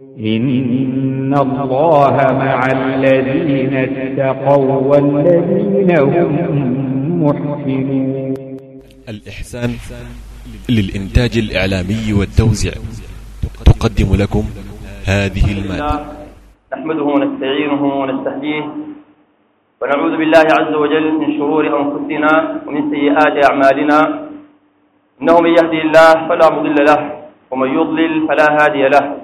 إن الله مع الذين اتقوا والذين هم محسنون الإحسان للإنتاج الإعلامي والتوزيع تقدم لكم هذه المادة. نحمده ونستعينه ونستهديه ونعوذ بالله عز وجل من شرور أنفسنا ومن سيئات أعمالنا. إنه من يهدي الله فلا مضل له ومن يضلل فلا هادي له.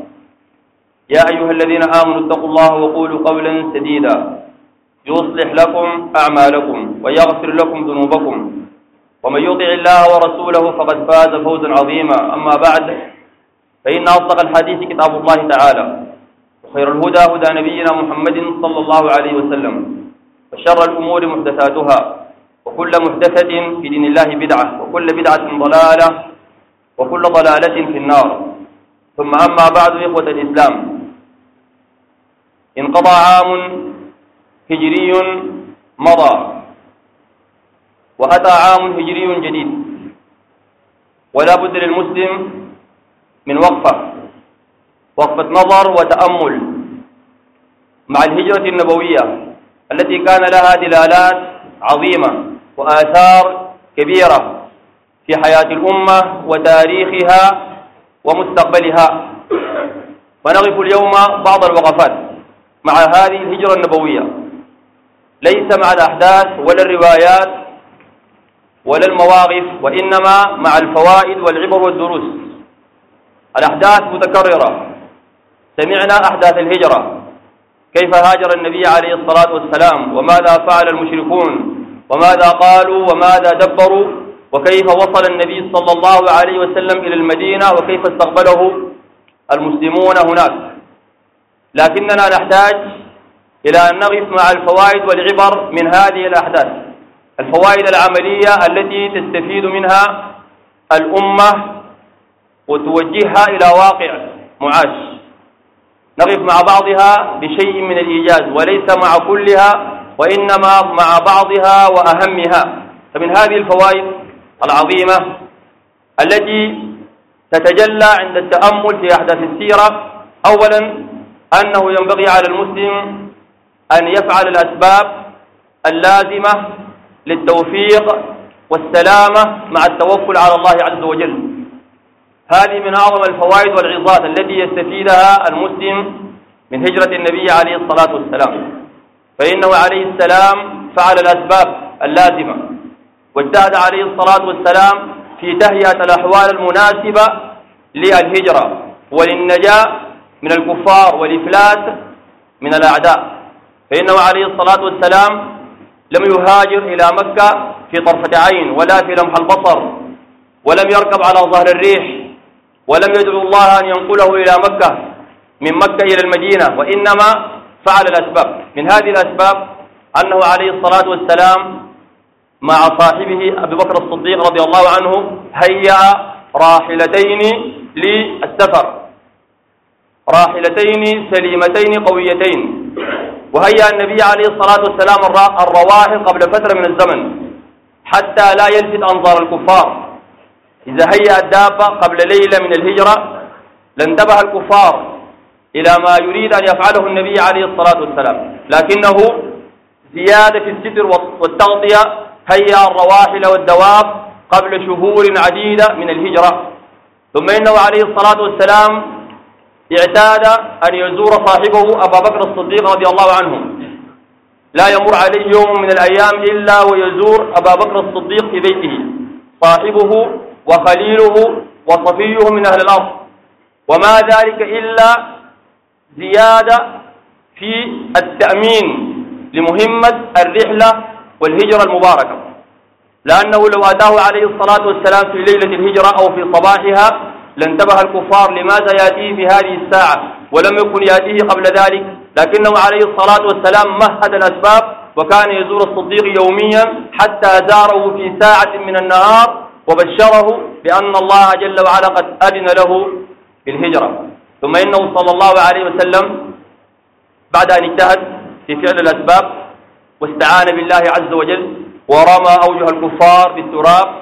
يا أيها الذين آمنوا اتقوا الله وقولوا قولا سديدا. يصلح لكم أعمالكم ويغفر لكم ذنوبكم. ومن يطع الله ورسوله فقد فاز فوزا عظيما. أما بعد فإن أصدق الحديث كتاب الله تعالى وخير الهدى هدى نبينا محمد صلى الله عليه وسلم وشر الأمور محدثاتها وكل محدثة في دين الله بدعة وكل بدعة ضلالة وكل ضلالة في النار. ثم أما بعد إخوة الإسلام انقضى عام هجري مضى وأتى عام هجري جديد. ولا بد للمسلم من وقفة وقفة نظر وتأمل مع الهجرة النبوية التي كان لها دلالات عظيمة وآثار كبيرة في حياة الأمة وتاريخها ومستقبلها. ونقف اليوم بعض الوقفات. مع هذه الهجرة النبوية. ليس مع الأحداث ولا الروايات ولا المواقف وإنما مع الفوائد والعبر والدروس. الأحداث متكررة. سمعنا أحداث الهجرة. كيف هاجر النبي عليه الصلاة والسلام؟ وماذا فعل المشركون؟ وماذا قالوا؟ وماذا دبروا؟ وكيف وصل النبي صلى الله عليه وسلم إلى المدينة؟ وكيف استقبله المسلمون هناك؟ لكننا نحتاج إلى أن نقف مع الفوائد والعبر من هذه الأحداث. الفوائد العملية التي تستفيد منها الأمة وتوجهها إلى واقع معاش. نقف مع بعضها بشيء من الإيجاز وليس مع كلها وإنما مع بعضها وأهمها. فمن هذه الفوائد العظيمة التي تتجلى عند التأمل في أحداث السيرة أولا أنه ينبغي على المسلم أن يفعل الأسباب اللازمة للتوفيق والسلامة مع التوكل على الله عز وجل. هذه من أعظم الفوائد والعظات التي يستفيدها المسلم من هجرة النبي عليه الصلاة والسلام. فإنه عليه السلام فعل الأسباب اللازمة واجتهد عليه الصلاة والسلام في تهيئة الأحوال المناسبة للهجرة وللنجاة من الكفار والإفلات من الأعداء. فإنه عليه الصلاة والسلام لم يهاجر إلى مكة في طرفة عين ولا في لمح البصر ولم يركب على ظهر الريح ولم يدعو الله أن ينقله إلى مكة من مكة إلى المدينة وإنما فعل الأسباب. من هذه الأسباب أنه عليه الصلاة والسلام مع صاحبه أبي بكر الصديق رضي الله عنه هيأ راحلتين للسفر. راحلتين سليمتين قويتين. وهيأ النبي عليه الصلاة والسلام الرواحل قبل فترة من الزمن حتى لا يلفت أنظار الكفار. إذا هيأ الدابة قبل ليلة من الهجرة لانتبه الكفار إلى ما يريد أن يفعله النبي عليه الصلاة والسلام. لكنه زيادة في الستر والتغطية هيأ الرواحل والدواب قبل شهور عديدة من الهجرة. ثم إنه عليه الصلاة والسلام اعتاد أن يزور صاحبه أبا بكر الصديق رضي الله عنه. لا يمر عليه يوم من الأيام إلا ويزور أبا بكر الصديق في بيته. صاحبه وخليله وصفيه من أهل الأرض. وما ذلك إلا زيادة في التأمين لمهمة الرحلة والهجرة المباركة. لأنه لو أتاه عليه الصلاة والسلام في ليلة الهجرة أو في صباحها لانتبه الكفار لماذا يأتي في هذه الساعة ولم يكن يأتيه قبل ذلك لكنه عليه الصلاة والسلام مهد الأسباب وكان يزور الصديق يوميا حتى زاره في ساعة من النهار وبشره بأن الله جل وعلا قد أذن له بالهجرة. ثم إنه صلى الله عليه وسلم بعد أن اجتهد في فعل الأسباب واستعان بالله عز وجل ورمى أوجه الكفار بالتراب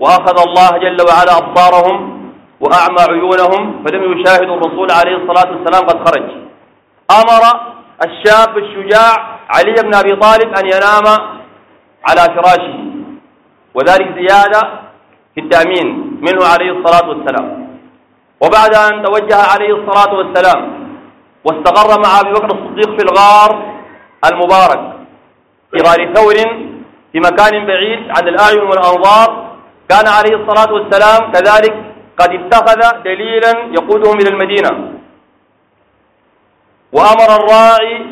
وأخذ الله جل وعلا أبصارهم وأعمى عيونهم فلم يشاهدوا الرسول عليه الصلاة والسلام قد خرج. أمر الشاب الشجاع علي بن أبي طالب أن ينام على فراشه وذلك زيادة في التأمين منه عليه الصلاة والسلام. وبعد أن توجه عليه الصلاة والسلام واستقر مع أبي بكر الصديق في الغار المبارك في غار ثور في مكان بعيد عن الأعين والأنظار كان عليه الصلاة والسلام كذلك قد اتخذ دليلا يقودهم إلى المدينة. وأمر الراعي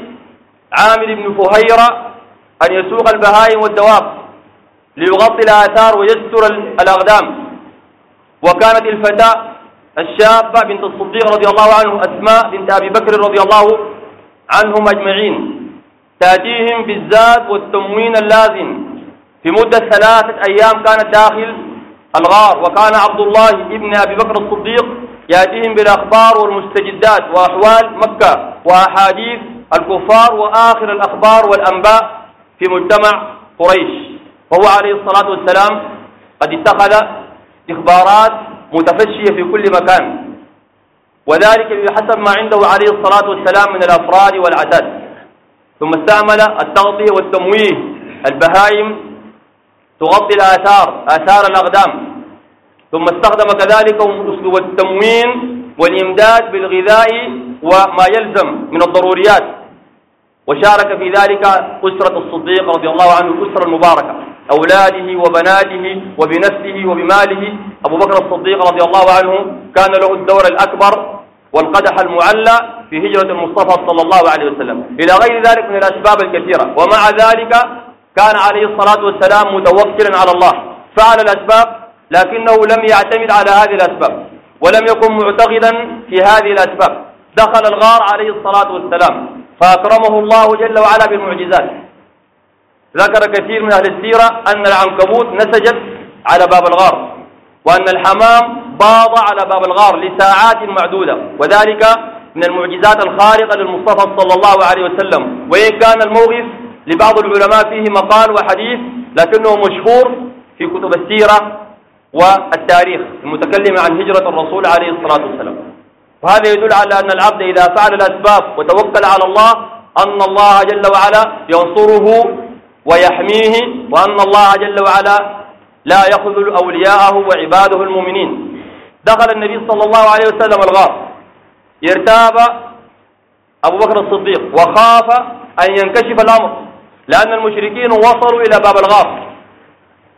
عامر بن فهيرة أن يسوق البهائم والدواب ليغطي الآثار ويستر الأقدام. وكانت الفتاة الشابة بنت الصديق رضي الله عنه أسماء بنت أبي بكر رضي الله عنهم أجمعين تأتيهم بالزاد والتموين اللازم. في مدة ثلاثة أيام كانت داخل الغار وكان عبد الله ابن أبي بكر الصديق يأتيهم بالأخبار والمستجدات وأحوال مكة وأحاديث الكفار وآخر الأخبار والأنباء في مجتمع قريش. وهو عليه الصلاة والسلام قد اتخذ إخبارات متفشية في كل مكان. وذلك بحسب ما عنده عليه الصلاة والسلام من الأفراد والعدد. ثم استعمل التغطية والتمويه البهائم تغطي الآثار آثار الأقدام. ثم استخدم كذلك أسلوب التموين والإمداد بالغذاء وما يلزم من الضروريات. وشارك في ذلك أسرة الصديق رضي الله عنه الأسرة المباركة أولاده وبناته وبنفسه وبماله. أبو بكر الصديق رضي الله عنه كان له الدور الأكبر والقدح المعلى في هجرة المصطفى صلى الله عليه وسلم. إلى غير ذلك من الأسباب الكثيرة. ومع ذلك كان عليه الصلاة والسلام متوكلا على الله. فعل الأسباب لكنه لم يعتمد على هذه الأسباب ولم يكن معتقدا في هذه الأسباب. دخل الغار عليه الصلاة والسلام فأكرمه الله جل وعلا بالمعجزات. ذكر كثير من أهل السيرة أن العنكبوت نسجت على باب الغار وأن الحمام باض على باب الغار لساعات معدودة. وذلك من المعجزات الخارقة للمصطفى صلى الله عليه وسلم. وإن كان الموقف لبعض العلماء فيه مقال وحديث لكنه مشهور في كتب السيرة والتاريخ المتكلم عن هجرة الرسول عليه الصلاة والسلام. وهذا يدل على أن العبد إذا فعل الأسباب وتوكل على الله أن الله جل وعلا ينصره ويحميه وأن الله جل وعلا لا يخذل أولياءه وعباده المؤمنين. دخل النبي صلى الله عليه وسلم الغار. يرتاب أبو بكر الصديق وخاف أن ينكشف الأمر. لأن المشركين وصلوا إلى باب الغار.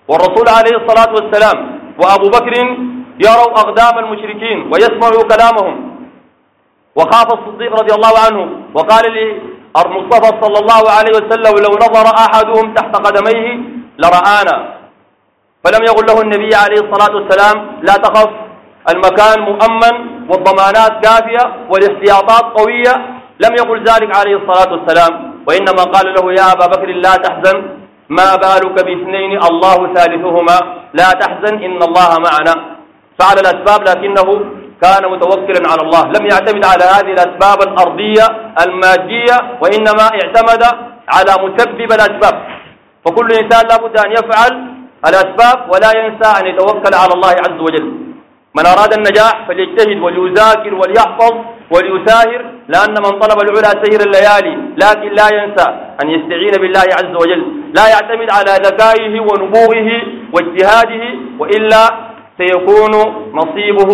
والرسول عليه الصلاة والسلام وأبو بكر يروا أقدام المشركين ويسمعوا كلامهم. وخاف الصديق رضي الله عنه وقال لي المصطفى صلى الله عليه وسلم لو نظر أحدهم تحت قدميه لرآنا. فلم يقل له النبي عليه الصلاة والسلام لا تخف المكان مؤمن والضمانات كافية والاحتياطات قوية. لم يقل ذلك عليه الصلاة والسلام. وإنما قال له يا أبا بكر لا تحزن. ما بالك باثنين الله ثالثهما. لا تحزن إن الله معنا. فعل الأسباب لكنه كان متوكلا على الله. لم يعتمد على هذه الأسباب الأرضية المادية وإنما اعتمد على مسبب الأسباب. فكل إنسان لابد أن يفعل الأسباب ولا ينسى أن يتوكل على الله عز وجل. من أراد النجاح فليجتهد وليذاكر وليحفظ وليساهر. لأن من طلب العلا سير الليالي لكن لا ينسى أن يستعين بالله عز وجل. لا يعتمد على ذكائه ونبوغه واجتهاده وإلا سيكون نصيبه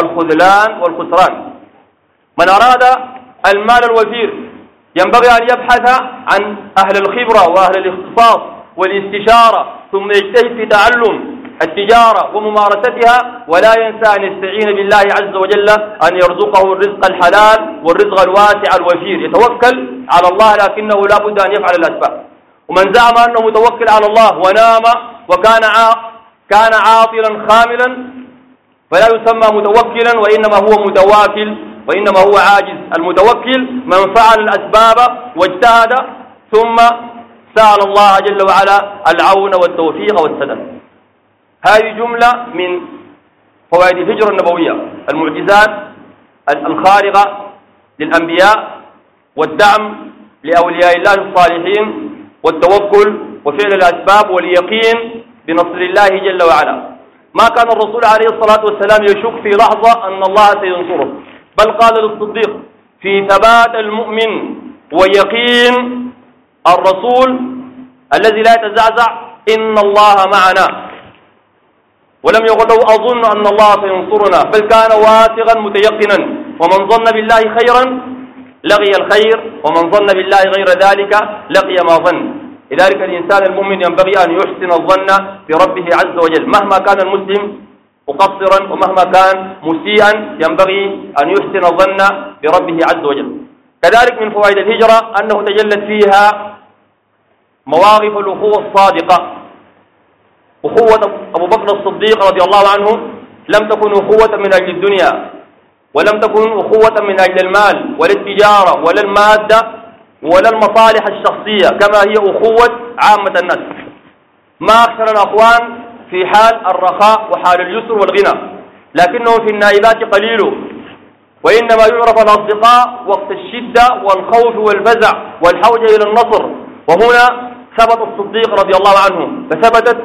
الخذلان والخسران. من أراد المال الوفير ينبغي أن يبحث عن أهل الخبرة وأهل الاختصاص والاستشارة ثم يجتهد في تعلم التجارة وممارستها ولا ينسى أن يستعين بالله عز وجل أن يرزقه الرزق الحلال والرزق الواسع الوفير. يتوكل على الله لكنه لا بد أن يفعل الأسباب. ومن زعم أنه متوكل على الله ونام وكان كان عاطلا خاملا فلا يسمى متوكلا وإنما هو متواكل وإنما هو عاجز. المتوكل من فعل الأسباب واجتهد ثم سأل الله جل وعلا العون والتوفيق والسدد هذه جملة من فوائد الهجرة النبوية المعجزات الخارقة للأنبياء والدعم لأولياء الله الصالحين والتوكل وفعل الأسباب واليقين بنصر الله جل وعلا. ما كان الرسول عليه الصلاة والسلام يشك في لحظة أن الله سينصره بل قال للصديق في ثبات المؤمن ويقين الرسول الذي لا يتزعزع إن الله معنا. ولم يقل أظن أن الله سينصرنا بل كان واثقا متيقنا. ومن ظن بالله خيرا لقي الخير ومن ظن بالله غير ذلك لقي ما ظن. لذلك الإنسان المؤمن ينبغي أن يحسن الظن بربه عز وجل. مهما كان المسلم مقصرا ومهما كان مسيئا ينبغي أن يحسن الظن بربه عز وجل. كذلك من فوائد الهجرة أنه تجلت فيها مواقف الأخوة الصادقة. أخوة أبو بكر الصديق رضي الله عنه لم تكن أخوة من أجل الدنيا ولم تكن أخوة من أجل المال ولا التجارة ولا المادة ولا المصالح الشخصية كما هي أخوة عامة الناس. ما أكثر الأخوان في حال الرخاء وحال اليسر والغنى لكنهم في النائبات قليل وإنما يعرف الأصدقاء وقت الشدة والخوف والفزع والحوجة إلى النصر. وهنا ثبت الصديق رضي الله عنه فثبتت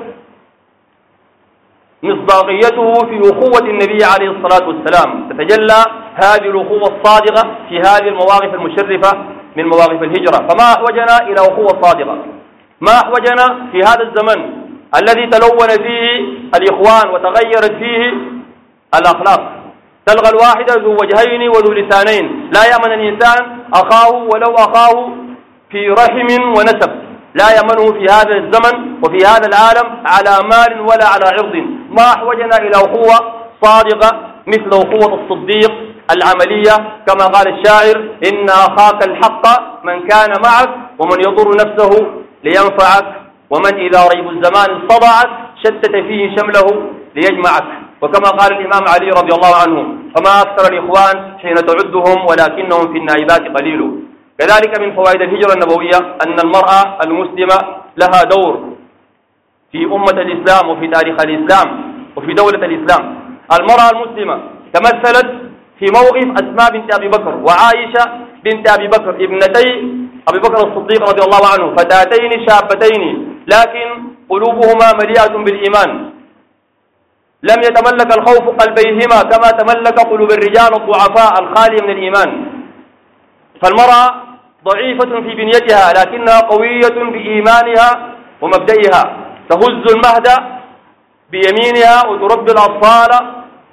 مصداقيته في أخوة النبي عليه الصلاة والسلام. تتجلى هذه الأخوة الصادقة في هذه المواقف المشرفة من مواقف الهجرة. فما أحوجنا إلى أخوة صادقة؟ ما أحوجنا في هذا الزمن الذي تلون فيه الإخوان وتغيرت فيه الأخلاق؟ تلغى الواحد ذو وجهين وذو لسانين. لا يأمن الإنسان أخاه ولو أخاه في رحم ونسب. لا يأمنه في هذا الزمن وفي هذا العالم على مال ولا على عرض. ما أحوجنا إلى أخوة صادقة مثل أخوة الصديق العملية كما قال الشاعر إن أخاك الحق من كان معك ومن يضر نفسه لينفعك ومن إذا ريب الزمان صدعت شتت فيه شمله ليجمعك. وكما قال الإمام علي رضي الله عنه فما أكثر الإخوان حين تعدهم ولكنهم في النائبات قليل. كذلك من فوائد الهجرة النبوية أن المرأة المسلمة لها دور في أمة الإسلام وفي تاريخ الإسلام وفي دولة الإسلام. المرأة المسلمة تمثلت في موقف أسماء بنت أبي بكر وعائشة بنت أبي بكر ابنتي أبي بكر الصديق رضي الله عنه فتاتين شابتين لكن قلوبهما مليئة بالإيمان. لم يتملك الخوف قلبيهما كما تملك قلوب الرجال الضعفاء الخالي من الإيمان. فالمرأة ضعيفة في بنيتها لكنها قوية بإيمانها ومبدئها. تهز المهد بيمينها وتربي الأطفال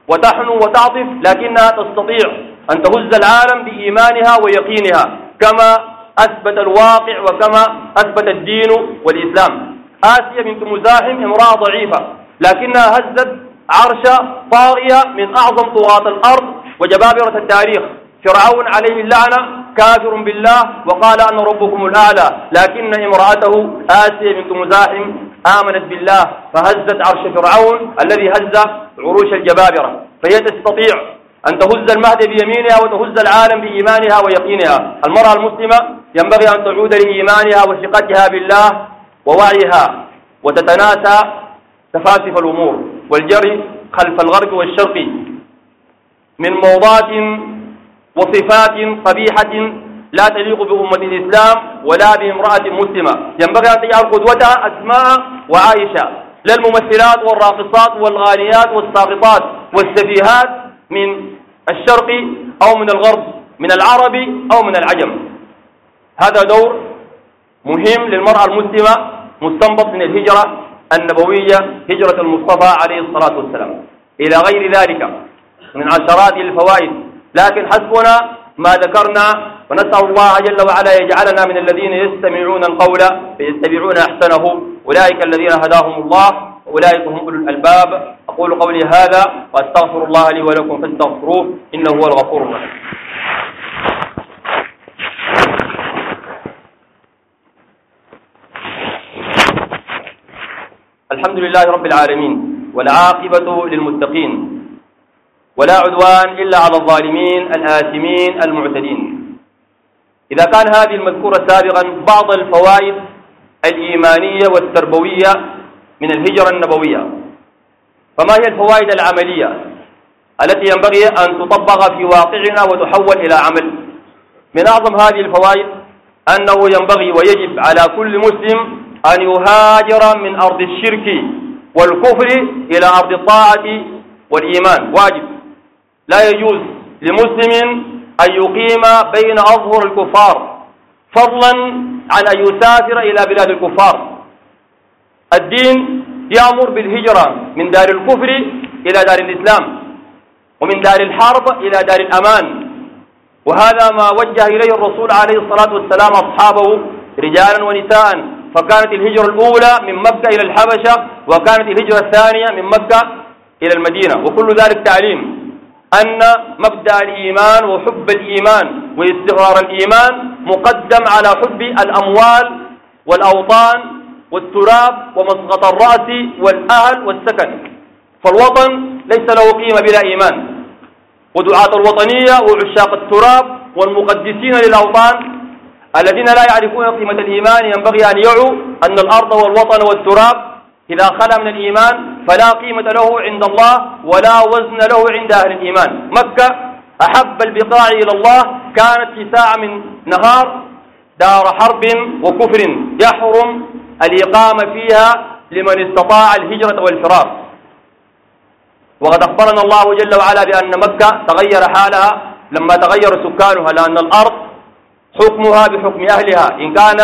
وتحنو وتعطف لكنها تستطيع أن تهز العالم بإيمانها ويقينها كما أثبت الواقع وكما أثبت الدين والإسلام. آسيا بنت مزاحم امرأة ضعيفة لكنها هزت عرش طاغية من أعظم طغاة الأرض وجبابرة التاريخ. فرعون عليه اللعنة كافر بالله وقال أنا ربكم الأعلى لكن امرأته آسيا بنت مزاحم آمنت بالله فهزت عرش فرعون الذي هز عروش الجبابرة. فهي تستطيع أن تهز المهد بيمينها وتهز العالم بإيمانها ويقينها. المرأة المسلمة ينبغي أن تعود لإيمانها وثقتها بالله ووعيها وتتناسى تفاسف الأمور والجري خلف الغرب والشرق من موضات وصفات قبيحة لا تليق بأمة الإسلام ولا بامرأة مسلمة. ينبغي أن تجعل قدوتها أسماء وعائشة لا الممثلات والراقصات والغانيات والساقطات والسفيهات من الشرق أو من الغرب من العرب أو من العجم. هذا دور مهم للمرأة المسلمة مستنبط من الهجرة النبوية هجرة المصطفى عليه الصلاة والسلام. إلى غير ذلك من عشرات الفوائد لكن حسبنا ما ذكرنا ونسأل الله جل وعلا يجعلنا من الذين يستمعون القول فيتبعون أحسنه. أولئك الذين هداهم الله وأولئك هم أولو الألباب. أقول قولي هذا وأستغفر الله لي ولكم فاستغفروه إنه هو الغفور الرحيم. الحمد لله رب العالمين والعاقبة للمتقين. ولا عدوان إلا على الظالمين الآثمين المعتدين. إذا كان هذه المذكورة سابقا بعض الفوائد الإيمانية والتربوية من الهجرة النبوية. فما هي الفوائد العملية؟ التي ينبغي أن تطبق في واقعنا وتحول إلى عمل. من أعظم هذه الفوائد أنه ينبغي ويجب على كل مسلم أن يهاجر من أرض الشرك والكفر إلى أرض الطاعة والإيمان. واجب. لا يجوز لمسلم أن يقيم بين أظهر الكفار فضلا عن أن يسافر إلى بلاد الكفار. الدين يأمر بالهجرة من دار الكفر إلى دار الإسلام ومن دار الحرب إلى دار الأمان. وهذا ما وجه إليه الرسول عليه الصلاة والسلام أصحابه رجالا ونساء. فكانت الهجرة الأولى من مكة إلى الحبشة وكانت الهجرة الثانية من مكة إلى المدينة وكل ذلك تعليم. أن مبدأ الإيمان وحب الإيمان واستقرار الإيمان مقدم على حب الأموال والأوطان والتراب ومسقط الرأس والأهل والسكن. فالوطن ليس له قيمة بلا إيمان. ودعاة الوطنية وعشاق التراب والمقدسين للأوطان الذين لا يعرفون قيمة الإيمان. ينبغي أن يعوا أن الأرض والوطن والتراب إذا خلا من الإيمان فلا قيمة له عند الله ولا وزن له عند أهل الإيمان. مكة أحب البقاع إلى الله كانت في ساعة من نهار دار حرب وكفر يحرم الإقامة فيها لمن استطاع الهجرة والفرار. وقد أخبرنا الله جل وعلا بأن مكة تغير حالها. لما تغير سكانها لأن الأرض حكمها بحكم أهلها. إن كان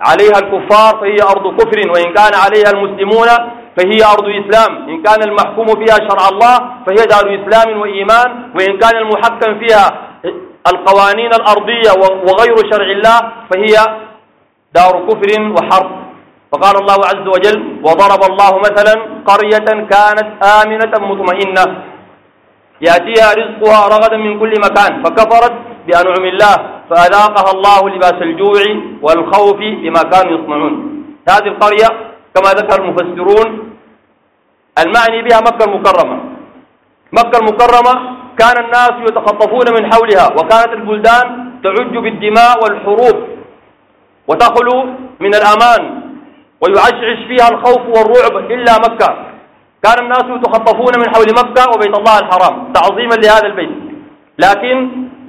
عليها الكفار فهي أرض كفر وإن كان عليها المسلمون فهي أرض إسلام. إن كان المحكوم فيها شرع الله فهي دار إسلام وإيمان. وإن كان المحكم فيها القوانين الأرضية وغير شرع الله فهي دار كفر وحرب. فقال الله عز وجل وضرب الله مثلا قرية كانت آمنة مطمئنة. يأتيها رزقها رغدا من كل مكان فكفرت بأنعم الله فأذاقها الله لباس الجوع والخوف بما كانوا يصنعون. هذه القرية كما ذكر المفسرون المعني بها مكة المكرمة. مكة المكرمة كان الناس يتخطفون من حولها وكانت البلدان تعج بالدماء والحروب وتخلو من الأمان ويعشعش فيها الخوف والرعب إلا مكة. كان الناس يتخطفون من حول مكة وبيت الله الحرام تعظيما لهذا البيت. لكن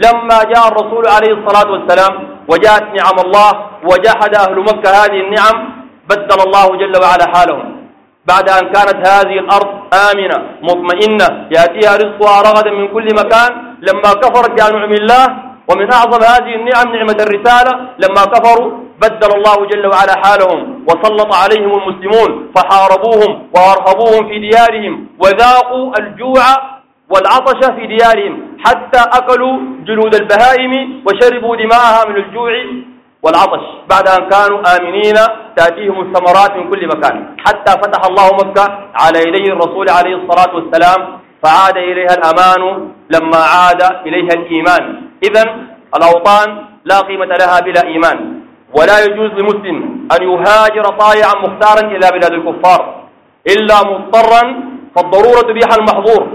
لما جاء الرسول عليه الصلاة والسلام وجاءت نعم الله وجحد أهل مكة هذه النعم بدل الله جل وعلا حالهم. بعد أن كانت هذه الأرض آمنة مطمئنة يأتيها رزقها رغدا من كل مكان. لما كفرت بأنعم الله ومن أعظم هذه النعم نعمة الرسالة لما كفروا بدل الله جل وعلا حالهم وسلط عليهم المسلمون فحاربوهم وأرهبوهم في ديارهم وذاقوا الجوع والعطش في ديارهم حتى أكلوا جلود البهائم وشربوا دماءها من الجوع. والعطش. بعد أن كانوا آمنين تأتيهم الثمرات من كل مكان. حتى فتح الله مكة على يدي الرسول عليه الصلاة والسلام فعاد إليها الأمان لما عاد إليها الإيمان. إذا الأوطان لا قيمة لها بلا إيمان. ولا يجوز لمسلم أن يهاجر طائعا مختارا إلى بلاد الكفار. إلا مضطرا فالضرورة تبيح المحظور.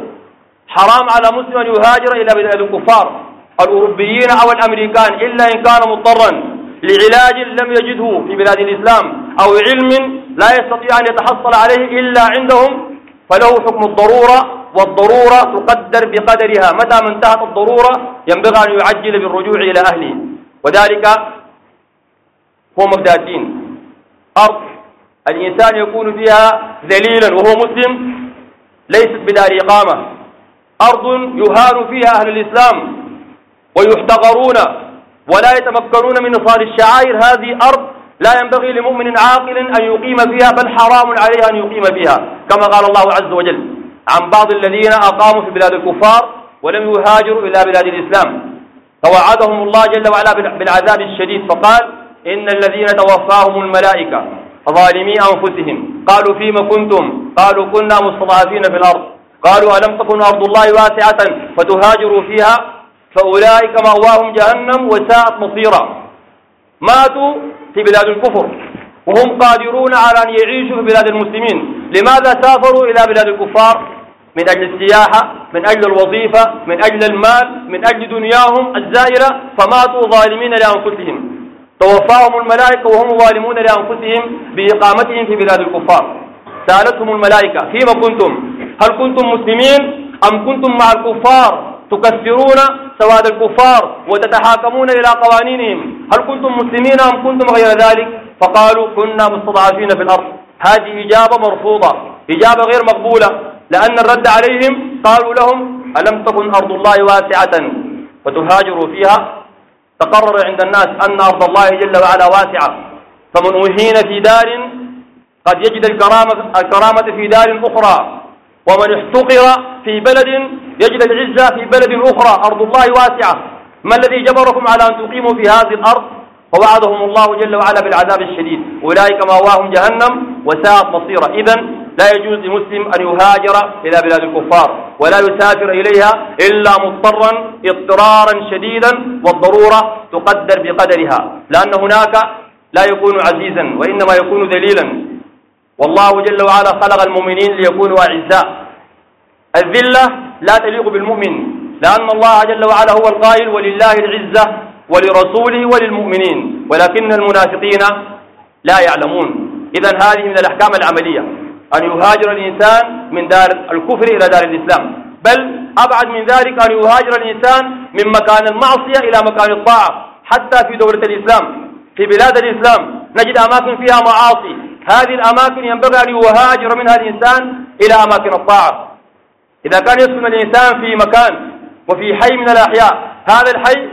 حرام على مسلم أن يهاجر إلى بلاد الكفار. الأوروبيين أو الأمريكان إلا إن كان مضطرا. لعلاج لم يجده في بلاد الإسلام أو علم لا يستطيع أن يتحصل عليه إلا عندهم فله حكم الضرورة والضرورة تقدر بقدرها. متى ما انتهت الضرورة ينبغي أن يعجل بالرجوع إلى أهله. وذلك هو مبدأ الدين. أرض الإنسان يكون فيها ذليلا وهو مسلم ليست بدار إقامة. أرض يهان فيها أهل الإسلام ويحتقرون ولا يتمكنون من إصال الشعائر. هذه أرض لا ينبغي لمؤمن عاقل أن يقيم فيها بل حرام عليه أن يقيم فيها كما قال الله عز وجل عن بعض الذين أقاموا في بلاد الكفار ولم يهاجروا إلى بلاد الإسلام. توعدهم الله جل وعلا بالعذاب الشديد فقال إن الذين توفاهم الملائكة ظالمي أنفسهم. قالوا فيما كنتم؟ قالوا كنا مستضعفين في الأرض. قالوا ألم تكن أرض الله واسعة فتهاجروا فيها؟ فأولئك مأواهم جهنم وساءت مصيرا. ماتوا في بلاد الكفر وهم قادرون على أن يعيشوا في بلاد المسلمين. لماذا سافروا إلى بلاد الكفار؟ من أجل السياحة من أجل الوظيفة من أجل المال من أجل دنياهم الزائرة. فماتوا ظالمين لأنفسهم. توفاهم الملائكة وهم ظالمون لأنفسهم بإقامتهم في بلاد الكفار. سألتهم الملائكة فيما كنتم؟ هل كنتم مسلمين أم كنتم مع الكفار تكفرون سواد الكفار وتتحاكمون إلى قوانينهم. هل كنتم مسلمين أم كنتم غير ذلك؟ فقالوا كنا مستضعفين في الأرض. هذه إجابة مرفوضة إجابة غير مقبولة. لأن الرد عليهم قالوا لهم ألم تكن أرض الله واسعة؟ فتهاجروا فيها. تقرر عند الناس أن أرض الله جل وعلا واسعة. فمن أهين في دار قد يجد الكرامة, الكرامة في دار أخرى. ومن احتقر في بلد يجد العزة في بلد أخرى أرض الله واسعة. ما الذي جبركم على أن تقيموا في هذه الأرض؟ فوعدهم الله جل وعلا بالعذاب الشديد. أولئك مأواهم جهنم وساءت مصيرا إذا لا يجوز لمسلم أن يهاجر إلى بلاد الكفار ولا يسافر إليها إلا مضطرا اضطرارا شديدا والضرورة تقدر بقدرها. لأن هناك لا يكون عزيزا وإنما يكون ذليلا. والله جل وعلا خلق المؤمنين ليكونوا أعزاء. الذلة لا تليق بالمؤمن لأن الله جل وعلا هو القائل ولله العزة ولرسوله وللمؤمنين ولكن المنافقين لا يعلمون. إذا هذه من الأحكام العملية أن يهاجر الإنسان من دار الكفر إلى دار الإسلام. بل أبعد من ذلك أن يهاجر الإنسان من مكان المعصية إلى مكان الطاعة حتى في دولة الإسلام. في بلاد الإسلام نجد أماكن فيها معاصي. هذه الأماكن ينبغي أن يهاجر منها الإنسان إلى أماكن الطاعة. إذا كان يسكن الإنسان في مكان وفي حي من الأحياء هذا الحي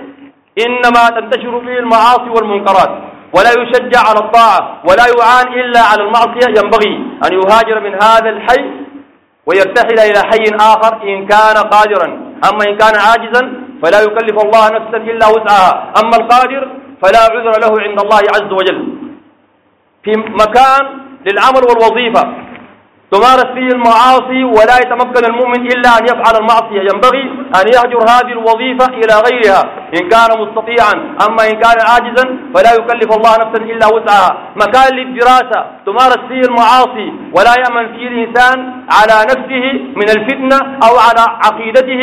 إنما تنتشر فيه المعاصي والمنكرات ولا يشجع على الطاعة ولا يعان إلا على المعصية. ينبغي أن يهاجر من هذا الحي ويرتحل إلى حي آخر إن كان قادرا. أما إن كان عاجزا فلا يكلف الله نفسا إلا وسعها. أما القادر فلا عذر له عند الله عز وجل. في مكان للعمل والوظيفة. تمارس فيه المعاصي ولا يتمكن المؤمن إلا أن يفعل المعصية. ينبغي أن يهجر هذه الوظيفة إلى غيرها. إن كان مستطيعا أما إن كان عاجزا فلا يكلف الله نفسا إلا وسعها. مكان للدراسة. تمارس فيه المعاصي. ولا يأمن فيه الإنسان على نفسه من الفتنة أو على عقيدته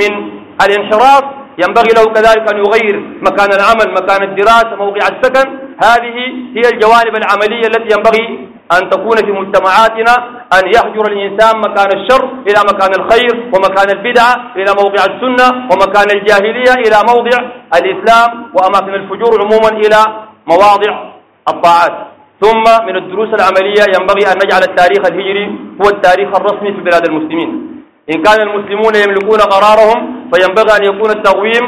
من الانحراف. ينبغي له كذلك أن يغير مكان العمل مكان الدراسة موقع السكن. هذه هي الجوانب العملية التي ينبغي أن تكون في مجتمعاتنا أن يحجر الإنسان مكان الشر إلى مكان الخير ومكان البدعة إلى موضع السنة ومكان الجاهلية إلى موضع الإسلام وأماكن الفجور عموما إلى مواضع الطاعات. ثم من الدروس العملية ينبغي أن نجعل التاريخ الهجري هو التاريخ الرسمي في بلاد المسلمين. إن كان المسلمون يملكون قرارهم فينبغي أن يكون التقويم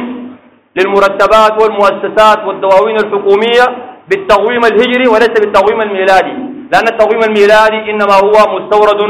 للمرتبات والمؤسسات والدواوين الحكومية بالتقويم الهجري وليس بالتقويم الميلادي. لأن التقويم الميلادي إنما هو مستورد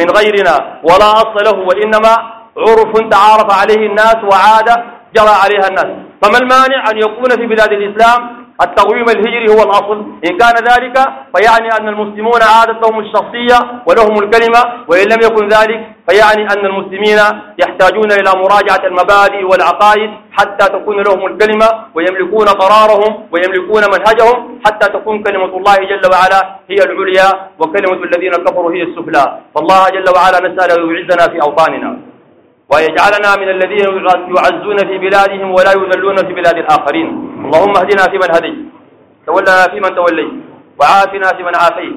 من غيرنا ولا أصل له وإنما عرف تعارف عليه الناس وعادة جرى عليها الناس. فما المانع أن يكون في بلاد الإسلام التقويم الهجري هو الأصل. إن كان ذلك فيعني أن المسلمون عادتهم الشخصية ولهم الكلمة وإن لم يكن ذلك فيعني أن المسلمين يحتاجون إلى مراجعة المبادئ والعقائد حتى تكون لهم الكلمة ويملكون قرارهم ويملكون منهجهم حتى تكون كلمة الله جل وعلا هي العليا وكلمة الذين كفروا هي السفلى. فالله جل وعلا نسأل أن يعزنا في أوطاننا. ويجعلنا من الذين يعزون في بلادهم ولا يذلون في بلاد الآخرين. اللهم اهدنا فيمن هديت تولنا فيمن توليت وعافنا فيمن عافيت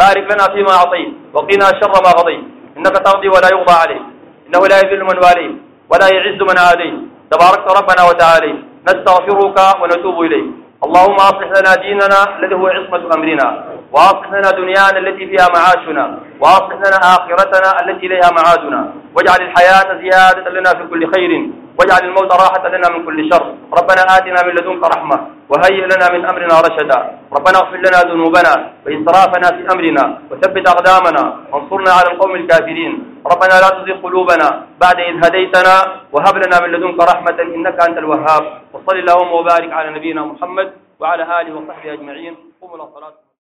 بارك لنا فيما أعطيت وقنا شر ما قضيت. إنك تقضي ولا يقضى عليك إنه لا يذل من واليت ولا يعز من عاديت. تباركت ربنا وتعالى نستغفرك ونتوب إليك. اللهم أصلح لنا ديننا الذي هو عصمة أمرنا. وأصلح لنا دنيانا التي فيها معاشنا وأصلح لنا آخرتنا التي إليها معادنا. واجعل الحياة زيادة لنا في كل خير واجعل الموت راحة لنا من كل شر. ربنا آتنا من لدنك رحمة وهيئ لنا من أمرنا رشدا. ربنا اغفر لنا ذنوبنا وإسرافنا في أمرنا وثبت أقدامنا وانصرنا على القوم الكافرين. ربنا لا تزغ قلوبنا بعد إذ هديتنا وهب لنا من لدنك رحمة إنك أنت الوهاب. وصل اللهم وبارك على نبينا محمد وعلى آله وصحبه أجمعين. قوموا إلى